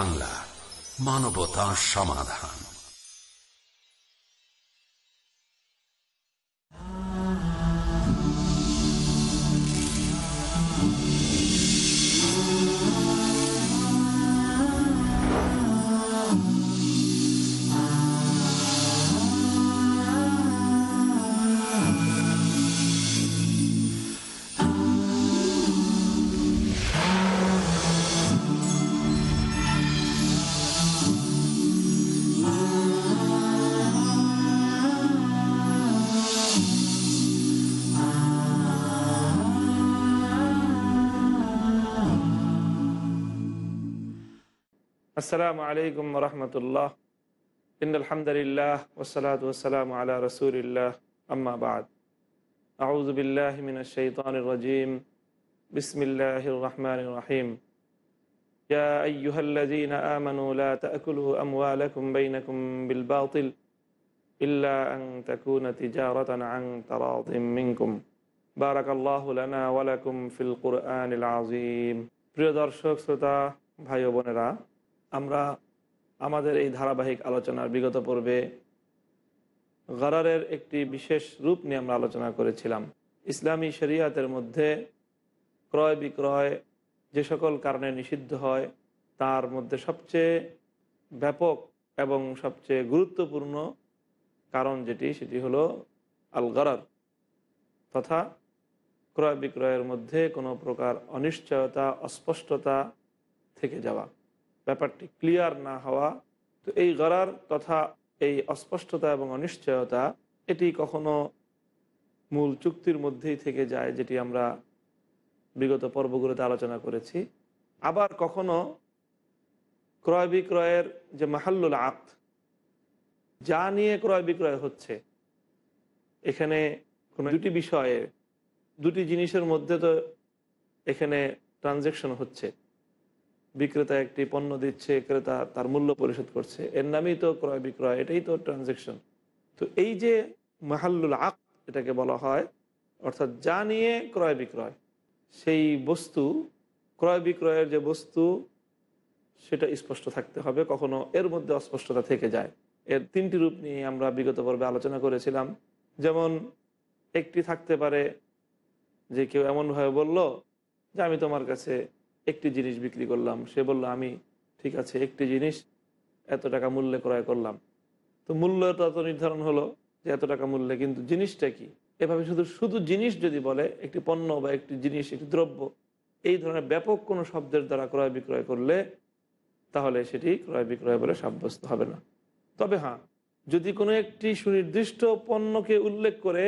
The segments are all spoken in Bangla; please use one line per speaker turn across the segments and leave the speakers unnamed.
বাংলা মানবতা সমাধান।
আসসালামু আলাইকুম রহমতুল্লাহ ইন আলহামদুলিল্লাহ ওসালাত ওসালাম আলা রসুলিল্লাহ আম্মা বাদ আউজ বিল্লাহ মিন الشيطان الرجيم بسم الله الرحمن الرحيم يا أيها الذين آمنوا لا تأكلوا أموالكم بينكم بالباطل إلا أن تكون تجارة عن تراض منكم بارك الله لنا ولكم في القرآن العظيم প্রিয় দর্শক শ্রোতা ভাই ও বোনেরা আমরা আমাদের এই ধারাবাহিক আলোচনার বিগত পর্বে গরারের একটি বিশেষ রূপ নিয়ে আমরা আলোচনা করেছিলাম। ইসলামী শরিয়াতের মধ্যে ক্রয় বিক্রয় যে সকল কারণে নিষিদ্ধ হয়, তার মধ্যে সবচেয়ে ব্যাপক এবং সবচেয়ে গুরুত্বপূর্ণ কারণ যেটি, সেটি হলো আল গরার তথা ক্রয় বিক্রয়ের মধ্যে কোনো প্রকার অনিশ্চয়তা, অস্পষ্টতা থেকে যাওয়া। ব্যাপারটি ক্লিয়ার না হওয়া, তো এই গড়ার তথা এই অস্পষ্টতা এবং অনিশ্চয়তা, এটি কখনো মূল চুক্তির মধ্যেই থেকে যায়, যেটি আমরা বিগত পর্বগুলোতে আলোচনা করেছি। আবার কখনো ক্রয় বিক্রয়ের যে মাহাল্লুল আক্ত যা নিয়ে ক্রয় বিক্রয় হচ্ছে, এখানে কোনো দুটি বিষয়ে, দুটি জিনিসের মধ্যে তো এখানে ট্রানজ্যাকশন হচ্ছে। বিক্রেতা একটি পণ্য দিচ্ছে, ক্রেতা তার মূল্য পরিশোধ করছে। এর নামেই তো ক্রয় বিক্রয়, এটাই তো ট্রানজেকশন তো এই যে মাহাল্লুল আক এটাকে বলা হয়, অর্থাৎ যা নিয়ে ক্রয় বিক্রয়, সেই বস্তু, ক্রয় বিক্রয়ের যে বস্তু, সেটা স্পষ্ট থাকতে হবে, কখনো এর মধ্যে অস্পষ্টতা থেকে যায়। এর তিনটি রূপ নিয়ে আমরা বিগত পর্বে আলোচনা করেছিলাম। যেমন, একটি থাকতে পারে যে কেউ এমনভাবে বলল যে, আমি তোমার কাছে একটি জিনিস বিক্রি করলাম। সে বলল, আমি, ঠিক আছে, একটি জিনিস এত টাকা মূল্যে ক্রয় করলাম। তো মূল্যটা তো নির্ধারণ হলো যে এত টাকা মূল্যে, কিন্তু জিনিসটা কি? এভাবে শুধু শুধু জিনিস যদি বলে, একটি পণ্য বা একটি জিনিস, একটি দ্রব্য, এই ধরনের ব্যাপক কোনো শব্দের দ্বারা ক্রয় বিক্রয় করলে, তাহলে সেটি ক্রয় বিক্রয় বলে সাব্যস্ত হবে না। তবে হ্যাঁ যদি কোনো একটি সুনির্দিষ্ট পণ্যকে উল্লেখ করে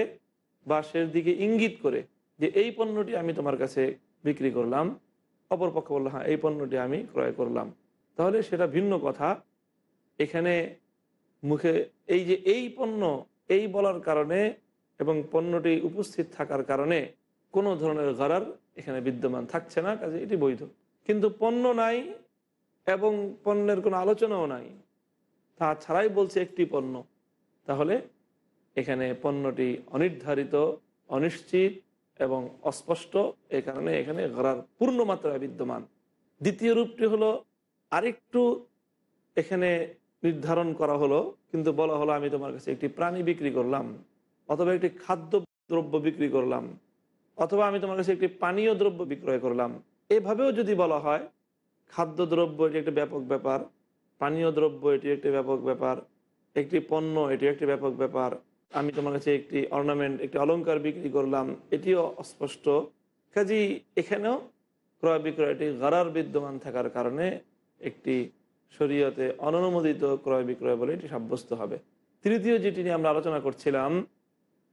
বা সে দিকে ইঙ্গিত করে যে, এই পণ্যটি আমি তোমার কাছে বিক্রি করলাম অপরপক্ষ বলল হ্যাঁ এই পণ্যটি আমি ক্রয় করলাম। তাহলে সেটা ভিন্ন কথা। এখানে মুখে এই যে এই পণ্য, এই বলার কারণে এবং পণ্যটি উপস্থিত থাকার কারণে কোনো ধরনের গড়ার এখানে বিদ্যমান থাকছে না, কাজে এটি বৈধ। কিন্তু পণ্য নাই এবং পণ্যের কোনো আলোচনাও নাই, তা ছাড়াই বলছে একটি পণ্য। তাহলে এখানে পণ্যটি অনির্ধারিত, অনিশ্চিত এবং অস্পষ্ট এই কারণে এখানে ঘরার পূর্ণ মাত্রায় বিদ্যমান। দ্বিতীয় রূপটি হলো আরেকটু এখানে নির্ধারণ করা হলো, কিন্তু বলা হলো আমি তোমার কাছে একটি প্রাণী বিক্রি করলাম, অথবা একটি খাদ্য দ্রব্য বিক্রি করলাম, অথবা আমি তোমার কাছে একটি পানীয় দ্রব্য বিক্রয় করলাম। এভাবেও যদি বলা হয়, খাদ্য দ্রব্য এটি একটি ব্যাপক ব্যাপার, পানীয় দ্রব্য এটি একটি ব্যাপক ব্যাপার, একটি পণ্য এটি একটি ব্যাপক ব্যাপার আমি তোমার কাছে একটি অর্নামেন্ট একটি অলঙ্কার বিক্রি করলাম, এটিও অস্পষ্ট। কাজী এখানেও ক্রয় বিক্রয়টি গড়ার বিদ্যমান থাকার কারণে একটি শরীয়তে অননুমোদিত ক্রয় বিক্রয় বলে এটি সাব্যস্ত হবে। তৃতীয় যেটি নিয়ে আমরা আলোচনা করছিলাম,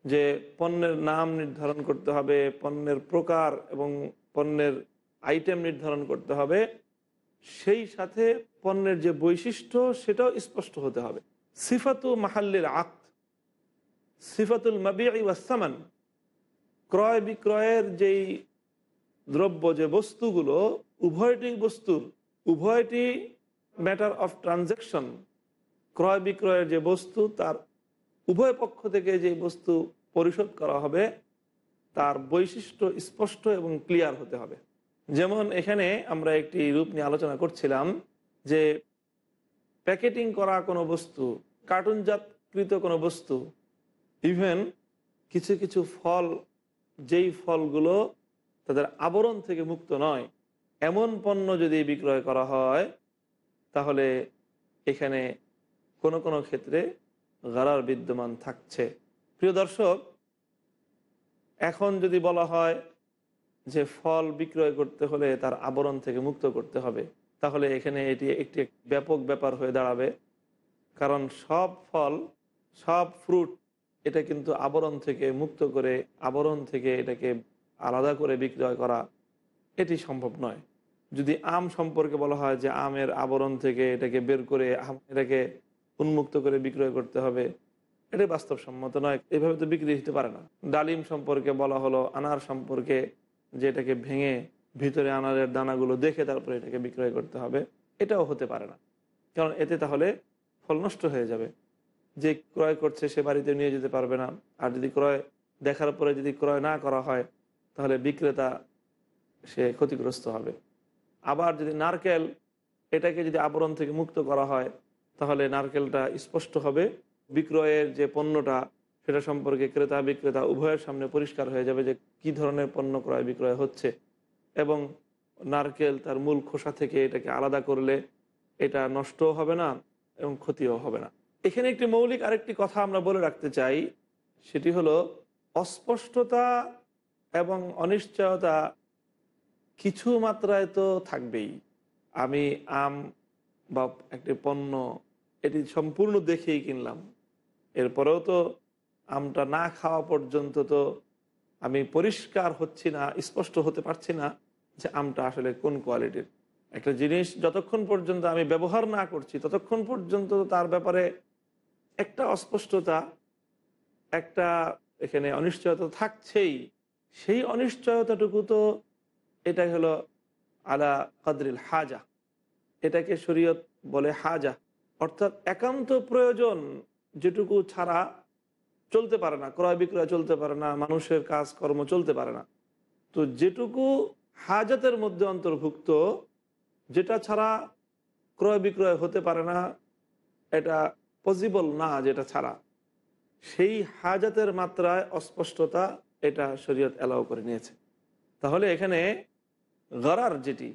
যে পণ্যের নাম নির্ধারণ করতে হবে, পণ্যের প্রকার এবং পণ্যের আইটেম নির্ধারণ করতে হবে, সেই সাথে পণ্যের যে বৈশিষ্ট্য সেটাও স্পষ্ট হতে হবে। সিফাতু মাহাল্লির আক সিফাতুল মাবি ওয়াসামান ক্রয় বিক্রয়ের যেই দ্রব্য, যে বস্তুগুলো উভয়টি বস্তুর, উভয়টি ম্যাটার অফ ট্রানজ্যাকশন ক্রয় বিক্রয়ের যে বস্তু, তার উভয় পক্ষ থেকে যে বস্তু পরিশোধ করা হবে, তার বৈশিষ্ট্য স্পষ্ট এবং ক্লিয়ার হতে হবে। যেমন এখানে আমরা একটি রূপ নিয়ে আলোচনা করছিলাম যে প্যাকেটিং করা কোনো বস্তু, কার্টুনজাতকৃত কোনো বস্তু ইভেন কিছু কিছু ফল, যেই ফলগুলো তাদের আবরণ থেকে মুক্ত নয়, এমন পণ্য যদি বিক্রয় করা হয়, তাহলে এখানে কোনো কোনো ক্ষেত্রে গারার বিদ্যমান থাকছে। প্রিয় দর্শক, এখন যদি বলা হয় যে ফল বিক্রয় করতে হলে তার আবরণ থেকে মুক্ত করতে হবে, তাহলে এখানে এটি একটি ব্যাপক ব্যাপার হয়ে দাঁড়াবে। কারণ সব ফল, সব ফ্রুট এটা কিন্তু আবরণ থেকে মুক্ত করে, আবরণ থেকে এটাকে আলাদা করে বিক্রয় করা, এটি সম্ভব নয়। যদি আম সম্পর্কে বলা হয় যে আমের আবরণ থেকে এটাকে বের করে, এটাকে উন্মুক্ত করে বিক্রয় করতে হবে, এটা বাস্তবসম্মত নয়। এভাবে তো বিক্রি হতে পারে না। ডালিম সম্পর্কে বলা হলো, আনার সম্পর্কে যে এটাকে ভেঙে ভিতরে আনারের দানাগুলো দেখে তারপরে এটাকে বিক্রয় করতে হবে, এটাও হতে পারে না। কারণ এতে তাহলে ফল নষ্ট হয়ে যাবে। যে ক্রয় করছে সে বাড়িতে নিয়ে যেতে পারবে না। আর যদি ক্রয় দেখার পরে যদি ক্রয় না করা হয়, তাহলে বিক্রেতা সে ক্ষতিগ্রস্ত হবে। আবার যদি নারকেল এটাকে যদি আবরণ থেকে মুক্ত করা হয়, তাহলে নারকেলটা স্পষ্ট হবে। বিক্রয়ের যে পণ্যটা, সেটা সম্পর্কে ক্রেতা বিক্রেতা উভয়ের সামনে পরিষ্কার হয়ে যাবে যে কি ধরনের পণ্য ক্রয় বিক্রয় হচ্ছে। এবং নারকেল তার মূল খোসা থেকে এটাকে আলাদা করলে এটা নষ্টও হবে না এবং ক্ষতিও হবে না। এখানে একটি মৌলিক আরেকটি কথা আমরা বলে রাখতে চাই, সেটি হলো অস্পষ্টতা এবং অনিশ্চয়তা কিছু মাত্রায় তো থাকবেই। আমি আম বা একটি পণ্য এটি সম্পূর্ণ দেখেই কিনলাম। এরপরেও তো আমটা না খাওয়া পর্যন্ত তো আমি পরিষ্কার হচ্ছি না, স্পষ্ট হতে পারছি না যে আমটা আসলে কোন কোয়ালিটির। একটা জিনিস যতক্ষণ পর্যন্ত আমি ব্যবহার না করছি, ততক্ষণ পর্যন্ত তার ব্যাপারে একটা অস্পষ্টতা, একটা এখানে অনিশ্চয়তা থাকছেই। সেই অনিশ্চয়তাটুকু তো এটা হলো আলা কাদরিল হাজা। এটাকে শরীয়ত বলে হাজা। অর্থাৎ একান্ত প্রয়োজন যেটুকু ছাড়া চলতে পারে না, ক্রয় বিক্রয় চলতে পারে না, মানুষের কাজকর্ম চলতে পারে না। তো যেটুকু হাজাতের মধ্যে অন্তর্ভুক্ত, যেটা ছাড়া ক্রয় বিক্রয় হতে পারে না, এটা পসিবল না যেটা ছাড়া। সেই হাজাতের মাত্রায় অস্পষ্টতা এটা শরীয়ত অ্যালাউ করে নিয়েছে। তাহলে এখানে গরার যেটি,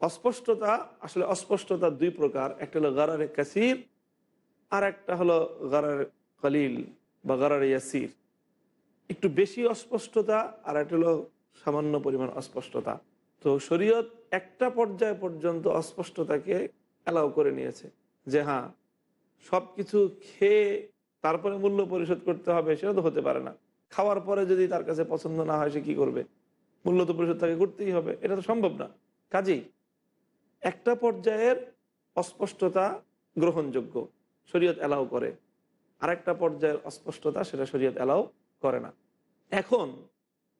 অস্পষ্টতা, আসলে অস্পষ্টতা দুই প্রকার। একটা হলো গরারে কাসির আর একটা হলো গরার কলিল বা গরার ইয়াসির। একটু বেশি অস্পষ্টতা আর একটা হলো সামান্য পরিমাণ অস্পষ্টতা। তো শরীয়ত একটা পর্যায় পর্যন্ত অস্পষ্টতাকে অ্যালাউ করে নিয়েছে যে হ্যাঁ সব কিছু খেয়ে তারপরে মূল্য পরিশোধ করতে হবে, সেটা তো হতে পারে না। খাওয়ার পরে যদি তার কাছে পছন্দ না হয়, সে কী করবে? মূল্য তো পরিশোধ তাকে করতেই হবে, এটা তো সম্ভব না। কাজেই একটা পর্যায়ের অস্পষ্টতা গ্রহণযোগ্য, শরীয়ত অ্যালাউ করে। আরেকটা পর্যায়ের অস্পষ্টতা, সেটা শরীয়ত অ্যালাউ করে না। এখন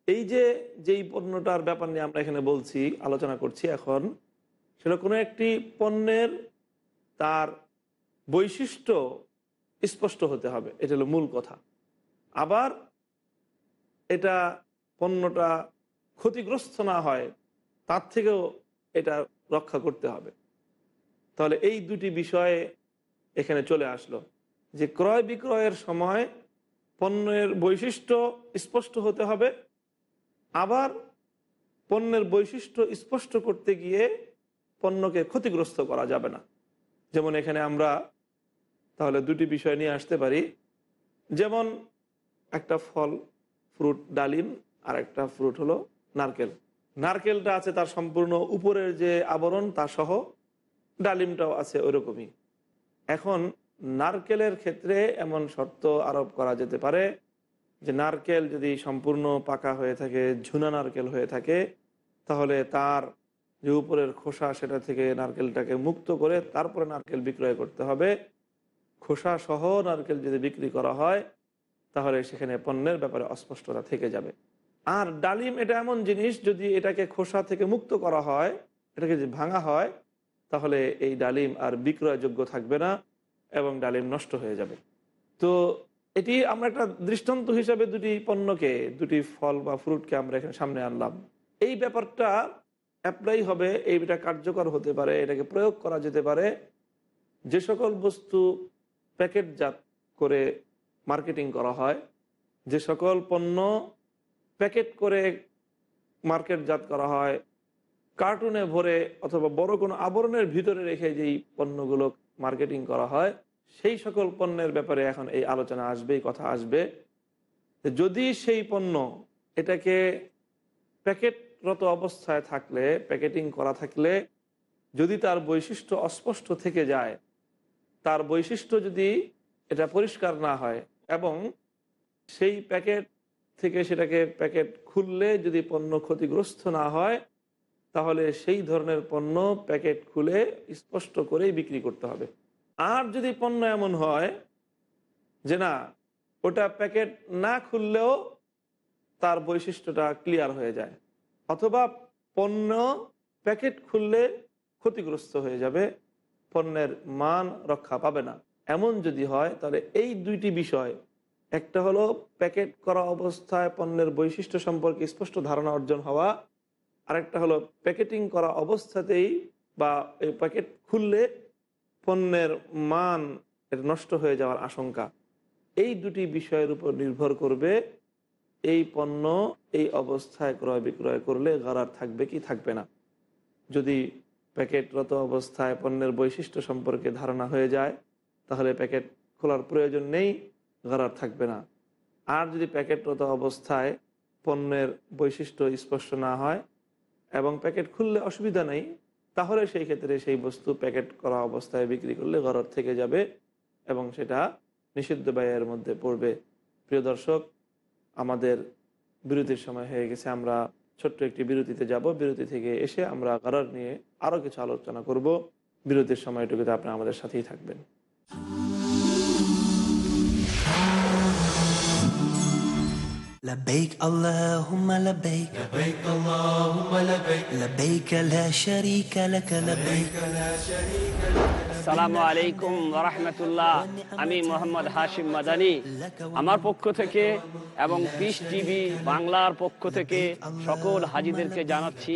এই যে, যেই পণ্যটার ব্যাপার নিয়ে আমরা এখানে বলছি, আলোচনা করছি এখন, সেটা কোনো একটি পণ্যের তার বৈশিষ্ট্য স্পষ্ট হতে হবে। এটা হলো মূল কথা। আবার এটা পণ্যটা ক্ষতিগ্রস্ত না হয়, তার থেকেও এটা রক্ষা করতে হবে। তাহলে এই দুটি বিষয়ে এখানে চলে আসলো যে ক্রয় বিক্রয়ের সময় পণ্যের বৈশিষ্ট্য স্পষ্ট হতে হবে, আবার পণ্যের বৈশিষ্ট্য স্পষ্ট করতে গিয়ে পণ্যকে ক্ষতিগ্রস্ত করা যাবে না। যেমন এখানে আমরা তাহলে দুটি বিষয় নিয়ে আসতে পারি। যেমন একটা ফল, ফ্রুট, ডালিম, আর একটা ফ্রুট হলো নারকেল। নারকেলটা আছে তার সম্পূর্ণ উপরের যে আবরণ, তা সহ ডালিমটাও আছে ওরকমই। এখন নারকেলের ক্ষেত্রে এমন শর্ত আরোপ করা যেতে পারে যে নারকেল যদি সম্পূর্ণ পাকা হয়ে থাকে, ঝুনা নারকেল হয়ে থাকে, তাহলে তার যে উপরের খোসা, সেটা থেকে নারকেলটাকে মুক্ত করে তারপরে নারকেল বিক্রয় করতে হবে। খোসা সহ নারকেল যদি বিক্রি করা হয়, তাহলে সেখানে পণ্যের ব্যাপারে অস্পষ্টতা থেকে যাবে। আর ডালিম এটা এমন জিনিস, যদি এটাকে খোসা থেকে মুক্ত করা হয়, এটাকে যদি ভাঙা হয়, তাহলে এই ডালিম আর বিক্রয়যোগ্য থাকবে না এবং ডালিম নষ্ট হয়ে যাবে। তো এটি আমরা একটা দৃষ্টান্ত হিসাবে দুটি পণ্যকে, দুটি ফল বা ফ্রুটকে আমরা এখানে সামনে আনলাম। এই ব্যাপারটা অ্যাপ্লাই হবে, এইটা কার্যকর হতে পারে, এটাকে প্রয়োগ করা যেতে পারে। যে সকল বস্তু প্যাকেটজাত করে মার্কেটিং করা হয়। যে সকল পণ্য প্যাকেট করে মার্কেটজাত করা হয়, কার্টুনে ভরে অথবা বড় কোনো আবরণের ভিতরে রেখে যেই পণ্যগুলো মার্কেটিং করা হয়, সেই সকল পণ্যের ব্যাপারে এখন এই আলোচনা আসবে এই কথা আসবে। যদি সেই পণ্য এটাকে প্যাকেটরত অবস্থায় থাকলে, প্যাকেটিং করা থাকলে, যদি তার বৈশিষ্ট্য অস্পষ্ট থেকে যায় তার বৈশিষ্ট্য যদি এটা পরিষ্কার না হয় এবং সেই প্যাকেট থেকে সেটাকে প্যাকেট খুললে যদি পণ্য ক্ষতিগ্রস্ত না হয়, তাহলে সেই ধরনের পণ্য প্যাকেট খুলে স্পষ্ট করেই বিক্রি করতে হবে। আর যদি পণ্য এমন হয় যে না, ওটা প্যাকেট না খুললেও তার বৈশিষ্ট্যটা ক্লিয়ার হয়ে যায়, অথবা পণ্য প্যাকেট খুললে ক্ষতিগ্রস্ত হয়ে যাবে পণ্যের মান রক্ষা পাবে না। এমন যদি হয়, তাহলে এই দুইটি বিষয়, একটা হলো প্যাকেট করা অবস্থায় পণ্যের বৈশিষ্ট্য সম্পর্কে স্পষ্ট ধারণা অর্জন হওয়া, আরেকটা হলো প্যাকেটিং করা অবস্থাতেই বা এই প্যাকেট খুললে পণ্যের মান নষ্ট হয়ে যাওয়ার আশঙ্কা। এই দুটি বিষয়ের উপর নির্ভর করবে এই পণ্য এই অবস্থায় ক্রয় বিক্রয় করলে গারার থাকবে কি থাকবে না। যদি প্যাকেটরত অবস্থায় পণ্যের বৈশিষ্ট্য সম্পর্কে ধারণা হয়ে যায়, তাহলে প্যাকেট খোলার প্রয়োজন নেই, গারার থাকবে না। আর যদি প্যাকেটরত অবস্থায় পণ্যের বৈশিষ্ট্য স্পষ্ট না হয় এবং প্যাকেট খুললে অসুবিধা নেই, তাহলে সেই ক্ষেত্রে সেই বস্তু প্যাকেট করা অবস্থায় বিক্রি করলে ঘরর থেকে যাবে এবং সেটা নিষিদ্ধ ব্যয়ের মধ্যে পড়বে। প্রিয় দর্শক, আমাদের বিরতির সময় হয়ে গেছে, আমরা ছোট্ট একটি বিরতিতে যাব। বিরতি থেকে এসে আমরা কারার নিয়ে আরও কিছু আলোচনা করব। বিরতির সময়টুকুতে আপনি আমাদের সাথেই থাকবেন।
لبيك اللهم لبيك
لبيك اللهم لبيك
لبيك لا شريك لك لبيك
সালামু আলাইকুম রহমতুল্লাহ আমি মোহাম্মদ হাশিম মাদানি আমার পক্ষ থেকে এবং পিস টিভি বাংলার পক্ষ থেকে সকল হাজিদেরকে জানাচ্ছি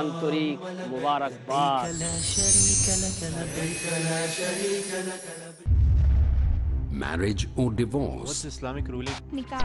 আন্তরিক মুবারকবাদ
لا شريك لك لبيك
marriage or divorce,
What's Islamic ruling?
nikah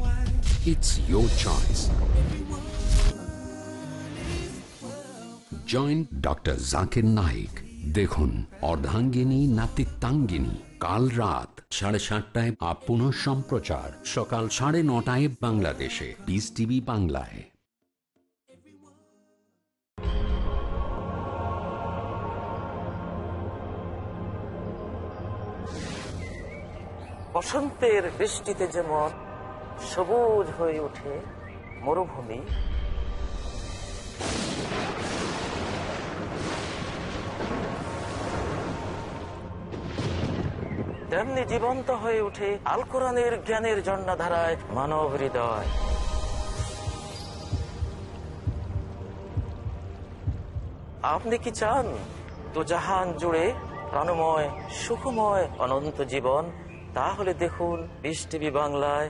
It's your choice. Joint doctor Zakir Naik দেখুন, অর্ধাঙ্গিনী, নাতিত্বাঙ্গিনী, কাল রাত সাড়ে সাতটায় আপ পুনঃ সম্প্রচার, সকাল সাড়ে নটায় বাংলাদেশে বিস টিভি বাংলায়।
বসন্তের বৃষ্টিতে যেমন সবুজ হয়ে ওঠে মরুভূমি। তেমনি জীবন্ত হয়ে উঠে আল কোরআনের জ্ঞানের জন্যধারায় মানব হৃদয়। আপনি কি চান তো জাহান জুড়ে প্রাণময়, সুখময়, অনন্ত জীবন? তাহলে দেখুন বিশ টিভি বাংলায়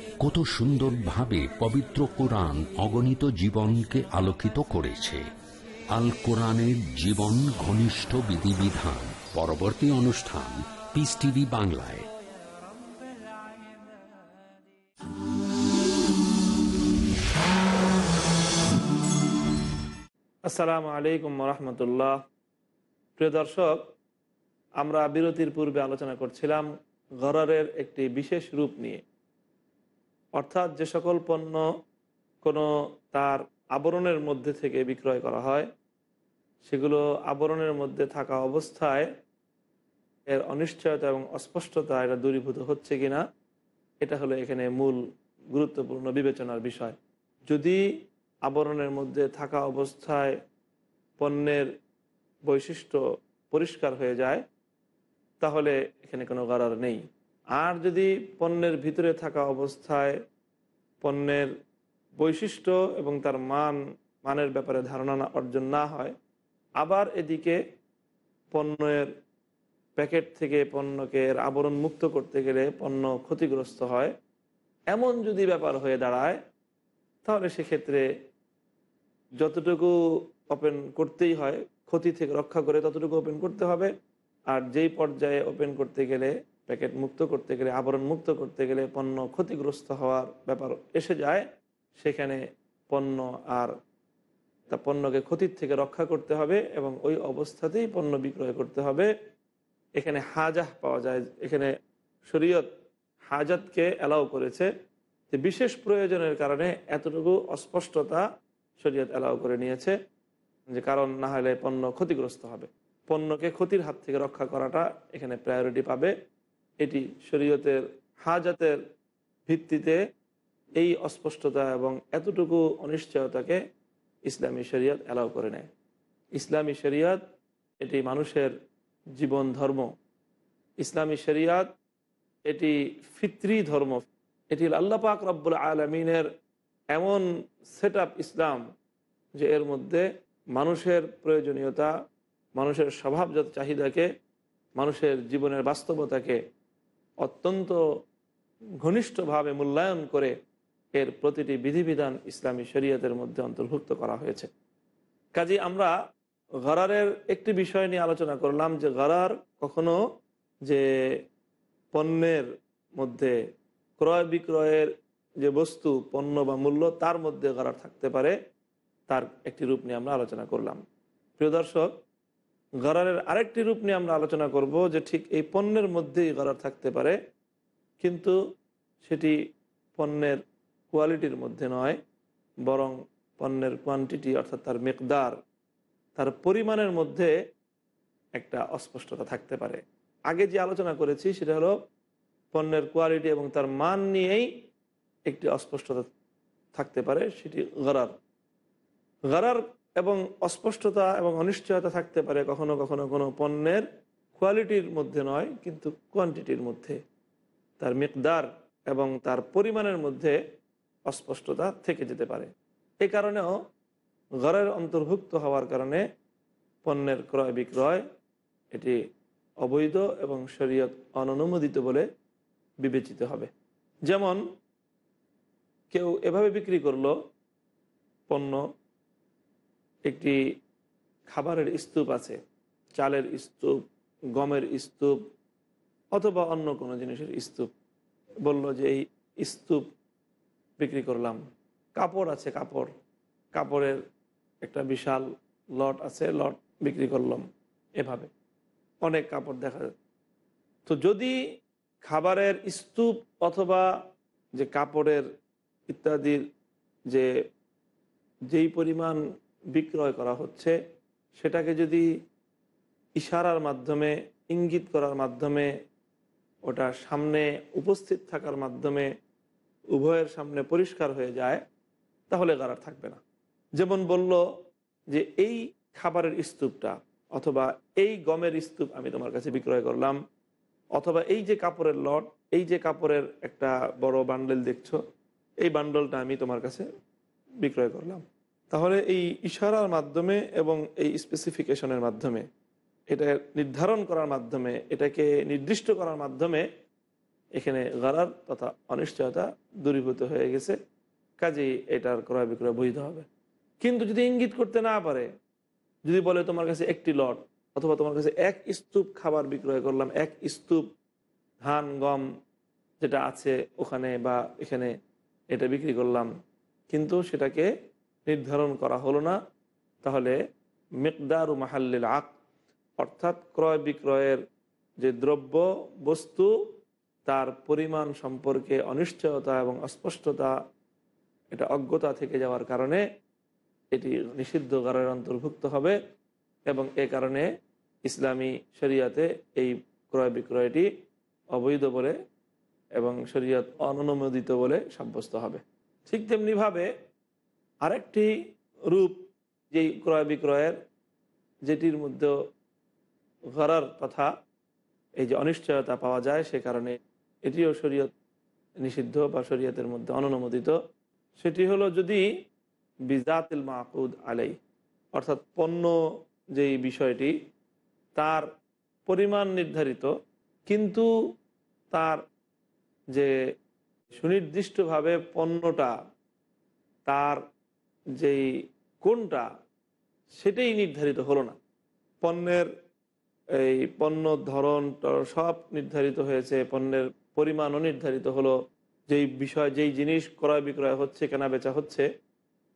কত সুন্দরভাবে পবিত্র কোরআন অগণিত জীবনকে আলোকিত করেছে। আল কোরআনের জীবন ঘনিষ্ঠ বিধিবিধান, পরবর্তী অনুষ্ঠান পিস টিভি বাংলায়।
আসসালামু আলাইকুম রহমতুল্লাহ। প্রিয় দর্শক, আমরা বিরতির পূর্বে আলোচনা করছিলাম গরারের একটি বিশেষ রূপ নিয়ে। অর্থাৎ যে সকল পণ্য কোনো তার আবরণের মধ্যে থেকে বিক্রয় করা হয়, সেগুলো আবরণের মধ্যে থাকা অবস্থায় এর অনিশ্চয়তা এবং অস্পষ্টতা এটা দূরীভূত হচ্ছে কি না এটা হলো এখানে মূল গুরুত্বপূর্ণ বিবেচনার বিষয়। যদি আবরণের মধ্যে থাকা অবস্থায় পণ্যের বৈশিষ্ট্য পরিষ্কার হয়ে যায়, তাহলে এখানে কোনো গরার নেই। আর যদি পণ্যের ভিতরে থাকা অবস্থায় পণ্যের বৈশিষ্ট্য এবং তার মান, মানের ব্যাপারে ধারণা অর্জন না হয়, আবার এদিকে পণ্যের প্যাকেট থেকে পণ্যকে আবরণ মুক্ত করতে গেলে পণ্য ক্ষতিগ্রস্ত হয়। এমন যদি ব্যাপার হয়ে দাঁড়ায়, তাহলে সেক্ষেত্রে যতটুকু ওপেন করতেই হয়, ক্ষতি থেকে রক্ষা করে ততটুকু ওপেন করতে হবে। আর যেই পর্যায়ে ওপেন করতে গেলে প্যাকেট মুক্ত করতে গেলে, আবরণ মুক্ত করতে গেলে পণ্য ক্ষতিগ্রস্ত হওয়ার ব্যাপার এসে যায়। সেখানে পণ্য আর তা পণ্যকে ক্ষতির থেকে রক্ষা করতে হবে এবং ওই অবস্থাতেই পণ্য বিক্রয় করতে হবে। এখানে হাজাহ পাওয়া যায়। এখানে শরীয়ত হাজাতকে অ্যালাউ করেছে। যে বিশেষ প্রয়োজনের কারণে এতটুকু অস্পষ্টতা শরীয়ত অ্যালাউ করে নিয়েছে। যে কারণ না হলে পণ্য ক্ষতিগ্রস্ত হবে। পণ্যকে ক্ষতির হাত থেকে রক্ষা করাটা এখানে প্রায়োরিটি পাবে। এটি শরীয়তের হাজাতের ভিত্তিতে এই অস্পষ্টতা এবং এতটুকু অনিশ্চয়তাকে ইসলামী শরীয়ত অ্যালাউ করে নেয়। ইসলামী শরীয়ত এটি মানুষের জীবন ধর্ম। ইসলামী শরিয়াত এটি ফিত্রি ধর্ম। এটি আল্লাহ পাক রব্বুল আলমিনের এমন সেট ইসলাম যে এর মধ্যে মানুষের প্রয়োজনীয়তা, মানুষের স্বভাবজাত চাহিদাকে, মানুষের জীবনের বাস্তবতাকে অত্যন্ত ঘনিষ্ঠভাবে মূল্যায়ন করে এর প্রতিটি বিধিবিধান ইসলামী শরীয়তের মধ্যে অন্তর্ভুক্ত করা হয়েছে। কাজে আমরা গরারের একটি বিষয় নিয়ে আলোচনা করলাম যে গরার কখনো যে পণ্যের মধ্যে ক্রয় বিক্রয়ের যে বস্তু, পণ্য বা মূল্য, তার মধ্যে গরার থাকতে পারে, তার একটি রূপ নিয়ে আমরা আলোচনা করলাম। প্রিয় দর্শক গরারের আরেকটি রূপ নিয়ে আমরা আলোচনা করব যে ঠিক এই পণ্যের মধ্যেই গরার থাকতে পারে, কিন্তু সেটি পণ্যের কোয়ালিটির মধ্যে নয়, বরং পণ্যের কোয়ান্টিটি অর্থাৎ তার মেকদার তার পরিমাণের মধ্যে একটা অস্পষ্টতা থাকতে পারে। আগে যে আলোচনা করেছি সেটা হলো পণ্যের কোয়ালিটি এবং তার মান নিয়েই একটি অস্পষ্টতা থাকতে পারে, সেটি গরার। গরার এবং অস্পষ্টতা এবং অনিশ্চয়তা থাকতে পারে কখনো কখনো কোনো পণ্যের কোয়ালিটির মধ্যে নয়, কিন্তু কোয়ান্টিটির মধ্যে। তার মিকদার এবং তার পরিমাণের মধ্যে অস্পষ্টতা থেকে যেতে পারে। এ কারণেও ঘরের অন্তর্ভুক্ত হওয়ার কারণে পণ্যের ক্রয় বিক্রয় এটি অবৈধ এবং শরীয়ত অননুমোদিত বলে বিবেচিত হবে। যেমন, কেউ এভাবে বিক্রি করল পণ্য একটি খাবারের স্তূপ আছে, চালের স্তূপ, গমের স্তূপ, অথবা অন্য কোনো জিনিসের স্তূপ। বলল যে এই স্তূপ বিক্রি করলাম। কাপড় আছে কাপড়। কাপড়ের একটা বিশাল লট আছে, লট বিক্রি করলাম এভাবে। অনেক কাপড় দেখা তো যদি খাবারের স্তূপ অথবা যে কাপড়ের ইত্যাদির যে, যেই পরিমাণ বিক্রয় করা হচ্ছে, সেটাকে যদি ইশারার মাধ্যমে, ইঙ্গিত করার মাধ্যমে, ওটা সামনে উপস্থিত থাকার মাধ্যমে, উভয়ের সামনে পরিষ্কার হয়ে যায়, তাহলে গারার থাকবে না। যেমন বলল যে এই খাবারের স্তূপটা, অথবা এই গমের স্তূপ আমি তোমার কাছে বিক্রয় করলাম, অথবা এই যে কাপড়ের লট, এই যে কাপড়ের একটা বড় বান্ডেল দেখছ, এই বান্ডলটা আমি তোমার কাছে বিক্রয় করলাম। তাহলে এই ইশারার মাধ্যমে এবং এই স্পেসিফিকেশনের মাধ্যমে, এটা নির্ধারণ করার মাধ্যমে, এটাকে নির্দিষ্ট করার মাধ্যমে এখানে গারার তথা অনিশ্চয়তা দূরীভূত হয়ে গেছে। কাজেই এটার ক্রয় বিক্রয় বৈধ হবে। কিন্তু যদি ইঙ্গিত করতে না পারে, যদি বলে তোমার কাছে একটি লট অথবা তোমার কাছে এক স্তূপ খাবার বিক্রয় করলাম, এক স্তূপ ধান, গম যেটা আছে ওখানে বা এখানে এটা বিক্রি করলাম, কিন্তু সেটাকে নির্ধারণ করা হলো না, তাহলে মেকদার ও মাহাল্লিল আক, অর্থাৎ ক্রয় বিক্রয়ের যে দ্রব্য বস্তু, তার পরিমাণ সম্পর্কে অনিশ্চয়তা এবং অস্পষ্টতা, এটা অজ্ঞতা থেকে যাওয়ার কারণে এটি নিষিদ্ধ গারের অন্তর্ভুক্ত হবে এবং এ কারণে ইসলামী শরিয়াতে এই ক্রয় বিক্রয়টি অবৈধ বলে এবং শরীয়ত অননুমোদিত বলে সাব্যস্ত হবে। ঠিক তেমনিভাবে আরেকটি রূপ যেই ক্রয় বিক্রয়ের, যেটির মধ্যে ঘরার তথা এই যে অনিশ্চয়তা পাওয়া যায় সে কারণে এটিও শরীয়ত নিষিদ্ধ বা শরীয়তের মধ্যে অননুমোদিত সেটি হলো যদি বিজাতিল মাকুদ আলাই অর্থাৎ পণ্য যেই বিষয়টি, তার পরিমাণ নির্ধারিত, কিন্তু তার যে সুনির্দিষ্টভাবে পণ্যটা, তার যেই কোনটা সেটাই নির্ধারিত হলো না। পণ্যের এই পণ্য ধরন সব নির্ধারিত হয়েছে, পণ্যের পরিমাণও নির্ধারিত হলো, যেই বিষয়, যেই জিনিস ক্রয় বিক্রয় হচ্ছে, কেনা বেচা হচ্ছে,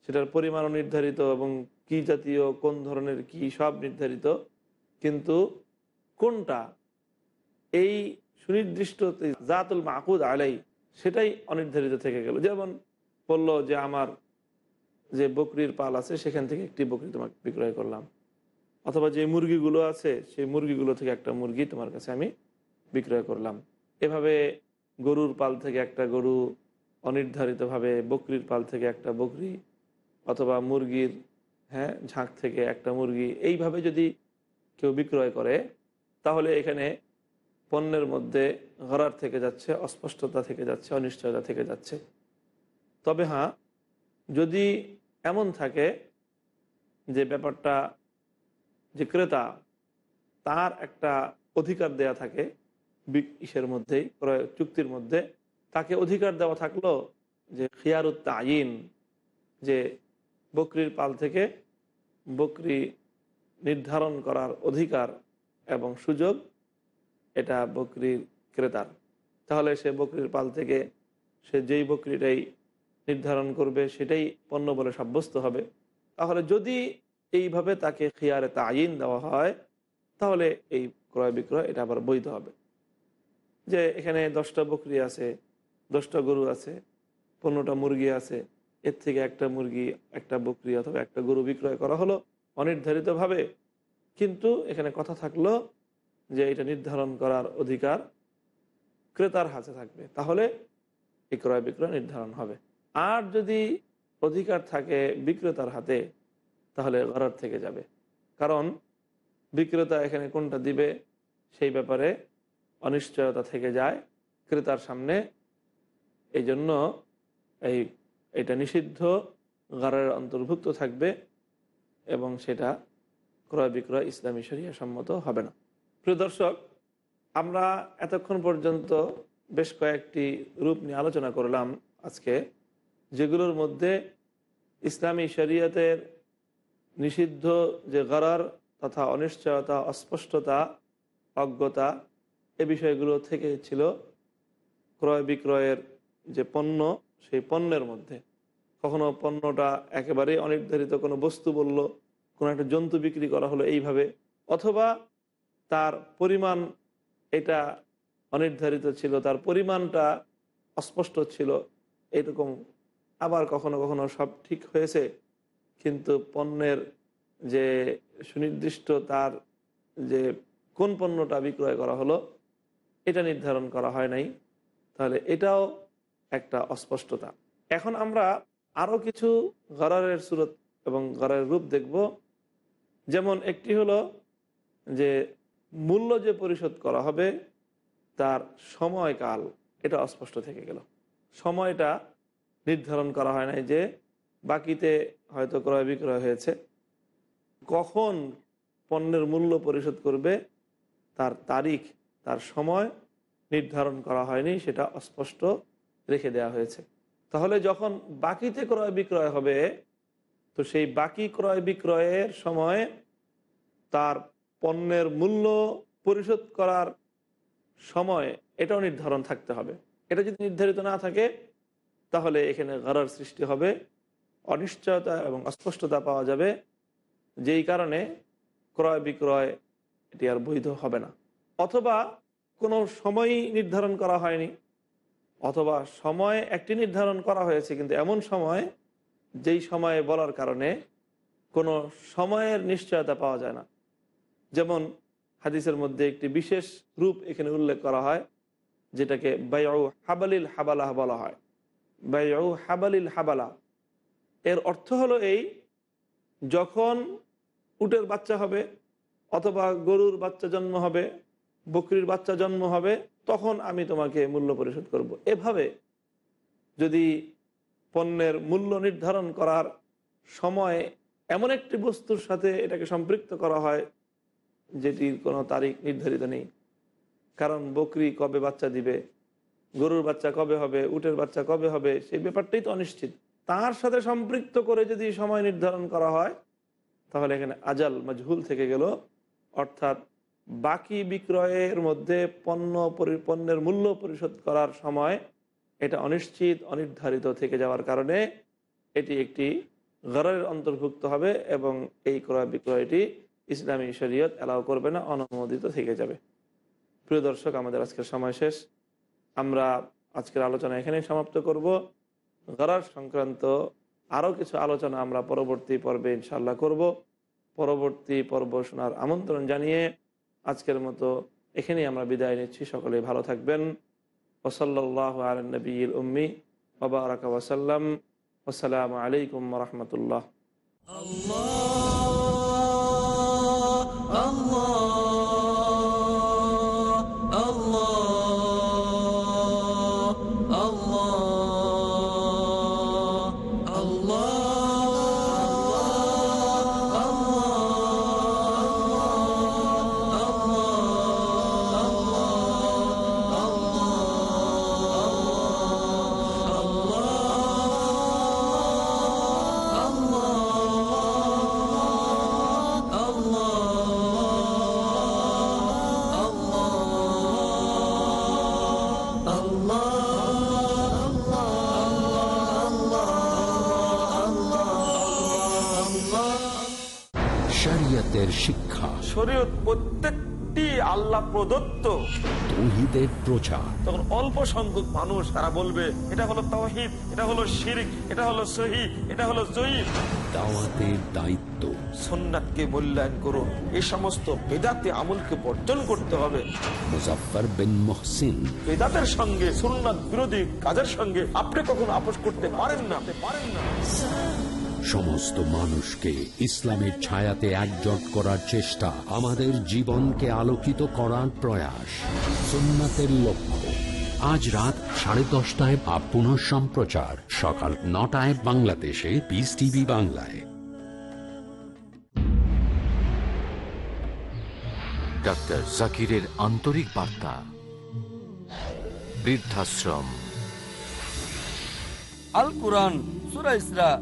সেটার পরিমাণও নির্ধারিত এবং কি জাতীয়, কোন ধরনের কি সব নির্ধারিত। কিন্তু কোনটা এই সুনির্দিষ্ট জাতুল মাকুদ আলাই সেটাই অনির্ধারিত থেকে গেল। যেমন বলল যে আমার যে বকরির পাল আছে, সেখান থেকে একটি বকরি তোমাকে বিক্রয় করলাম। অথবা যে মুরগিগুলো আছে, সেই মুরগিগুলো থেকে একটা মুরগি তোমার কাছে আমি বিক্রয় করলাম। এভাবে গরুর পাল থেকে একটা গরু, অনির্ধারিতভাবে বকরির পাল থেকে একটা বকরি, অথবা মুরগির হ্যাঁ ঝাঁক থেকে একটা মুরগি, এইভাবে যদি কেউ বিক্রয় করে, তাহলে এখানে পণ্যের মধ্যে ঘরার থেকে যাচ্ছে, অস্পষ্টতা থেকে যাচ্ছে, অনিশ্চয়তা থেকে যাচ্ছে। তবে হ্যাঁ যদি এমন থাকে যে ব্যাপারটা যে ক্রেতা তার একটা অধিকার দেয়া থাকে ইসের মধ্যেই, ক্রয় চুক্তির মধ্যে, তাকে অধিকার দেওয়া থাকল যে খিয়ারুত আইন যে বকরির পাল থেকে বকরি নির্ধারণ করার অধিকার এবং সুযোগ, এটা বকরির ক্রেতার। তাহলে সে বকরির পাল থেকে সে যেই বকরিটাই নির্ধারণ করবে, সেটাই পণ্য বলে সাব্যস্ত হবে। তাহলে যদি এইভাবে তাকে খিয়ারে তাইন দেওয়া হয়, তাহলে এই ক্রয় বিক্রয় এটা আবার বৈধ হবে। যে এখানে দশটা বকরি আছে, দশটা গরু আছে, পনেরোটা মুরগি আছে, এর থেকে একটা মুরগি, একটা বকরি অথবা একটা গরু বিক্রয় করা হলো অনির্ধারিতভাবে। কিন্তু এখানে কথা থাকল যে এটা নির্ধারণ করার অধিকার ক্রেতার হাতে থাকবে। তাহলে এই ক্রয় বিক্রয় নির্ধারণ হবে। আর যদি অধিকার থাকে বিক্রেতার হাতে, তাহলে ঘরার থেকে যাবে। কারণ বিক্রেতা এখানে কোনটা দিবে, সেই ব্যাপারে অনিশ্চয়তা থেকে যায় ক্রেতার সামনে। এই জন্য এই, এটা নিষিদ্ধ গারের অন্তর্ভুক্ত থাকবে এবং সেটা ক্রয় বিক্রয় ইসলামী শরিয়া সম্মত হবে না। প্রিয় দর্শক, আমরা এতক্ষণ পর্যন্ত বেশ কয়েকটি রূপ নিয়ে আলোচনা করলাম আজকে। যেগুলোর মধ্যে ইসলামী শরীয়তের নিষিদ্ধ যে গরার তথা অনিশ্চয়তা, অস্পষ্টতা, অজ্ঞতা, এ বিষয়গুলো থেকে ছিল ক্রয় বিক্রয়ের যে পণ্য, সেই পণ্যের মধ্যে। কখনো পণ্যটা একেবারেই অনির্ধারিত কোনো বস্তু বলল, কোনো একটা জন্তু বিক্রি করা হলো এইভাবে, অথবা তার পরিমাণ এটা অনির্ধারিত ছিল, তার পরিমাণটা অস্পষ্ট ছিল, এরকম আবার কখনো কখনো সব ঠিক হয়েছে, কিন্তু পণ্যের যে সুনির্দিষ্ট তার যে কোন পণ্যটা বিক্রয় করা হলো, এটা নির্ধারণ করা হয় নাই। তাহলে এটাও একটা অস্পষ্টতা। এখন আমরা আরও কিছু গরারের সুরত এবং গরারের রূপ দেখব। যেমন একটি হলো যে মূল্য যে পরিশোধ করা হবে, তার সময়কাল, এটা অস্পষ্ট থেকে গেল। সময়টা নির্ধারণ করা হয় নাই যে বাকিতে হয়তো ক্রয় বিক্রয় হয়েছে। কখন পণ্যের মূল্য পরিশোধ করবে, তার তারিখ, তার সময় নির্ধারণ করা হয়নি, সেটা অস্পষ্ট রেখে দেওয়া হয়েছে। তাহলে যখন বাকিতে ক্রয় বিক্রয় হবে, তো সেই বাকি ক্রয় বিক্রয়ের সময় তার পণ্যের মূল্য পরিশোধ করার সময় এটাও নির্ধারণ থাকতে হবে। এটা যদি নির্ধারিত না থাকে তাহলে এখানে গড়ার সৃষ্টি হবে, অনিশ্চয়তা এবং অস্পষ্টতা পাওয়া যাবে, যেই কারণে ক্রয় বিক্রয় এটি আর বৈধ হবে না। অথবা কোনো সময়ই নির্ধারণ করা হয়নি, অথবা সময় একটি নির্ধারণ করা হয়েছে, কিন্তু এমন সময় যেই সময়ে বলার কারণে কোনো সময়ের নিশ্চয়তা পাওয়া যায় না। যেমন হাদিসের মধ্যে একটি বিশেষ রূপ এখানে উল্লেখ করা হয়, যেটাকে বায়ু হাবালিল হাবালাহ বলা হয়। বায়ু হাবালিল হাবালা। এর অর্থ হলো এই, যখন উটের বাচ্চা হবে অথবা গরুর বাচ্চা জন্ম হবে, বকরির বাচ্চা জন্ম হবে, তখন আমি তোমাকে মূল্য পরিশোধ করব। এভাবে যদি পণ্যের মূল্য নির্ধারণ করার সময় এমন একটি বস্তুর সাথে এটাকে সম্পৃক্ত করা হয়, যেটির কোনো তারিখ নির্ধারিত নেই। কারণ বকরি কবে বাচ্চা দিবে? গরুর বাচ্চা কবে হবে, উটের বাচ্চা কবে হবে, সেই ব্যাপারটাই তো অনিশ্চিত। তার সাথে সম্পৃক্ত করে যদি সময় নির্ধারণ করা হয়, তাহলে এখানে আজাল মজহুল থেকে গেল। অর্থাৎ বাকি বিক্রয়ের মধ্যে পণ্য পণ্যের মূল্য পরিশোধ করার সময় এটা অনিশ্চিত, অনির্ধারিত থেকে যাওয়ার কারণে এটি একটি গরের অন্তর্ভুক্ত হবে এবং এই ক্রয় বিক্রয়টি ইসলামী শরীয়ত অ্যালাউ করবে না, অনুমোদিত থেকে যাবে। প্রিয় দর্শক, আমাদের আজকের সময় শেষ। আমরা আজকের আলোচনা এখানেই সমাপ্ত করব। গরার সংক্রান্ত আরও কিছু আলোচনা আমরা পরবর্তী পর্বে ইনশাল্লাহ করব। পরবর্তী পর্ব শোনার আমন্ত্রণ জানিয়ে আজকের মতো এখানেই আমরা বিদায় নিচ্ছি। সকলে ভালো থাকবেন। ওসল্লাহ আল নবীল উম্মি ওবরাক ওসাল্লাম আসসালামু আলাইকুম রহমতুল্লাহ।
শিক্ষা।
শরীয়ত প্রত্যেকটি আল্লাহ প্রদত্ত।
তৌহিদের প্রচার।
তখন অল্প সংখ্যক মানুষ তারা বলবে এটা হলো তৌহিদ এটা হলো শিরিক এটা হলো সহি এটা হলো জয়ীফ।
দাওয়াতের দায়িত্ব।
সোননাথকে মূল্যায়ন করুন। এই সমস্ত বেদাতে আমলকে বর্জন করতে হবে।
মুজাফফর বিন মহসিন।
বেদাতের সঙ্গে সুন্নাত বিরোধী কাজের সঙ্গে আপনি কখনো আপোষ করতে পারেন না। পারেন না।
সমস্ত মানুষকে ইসলামের ছায়াতে একজট করার চেষ্টা আমাদের জীবনকে আলোকিত করার প্রয়াস। সুন্নাতের লক্ষ্য। আজ রাত সাড়ে দশটায় বা পুনঃ সম্প্রচার। সকাল নটায় বাংলাদেশে পিস টিভি বাংলায়।
ডাক্তার জাকিরের আন্তরিক বার্তা। বৃদ্ধাশ্রম।
আল কোরআন সুরা ইসরা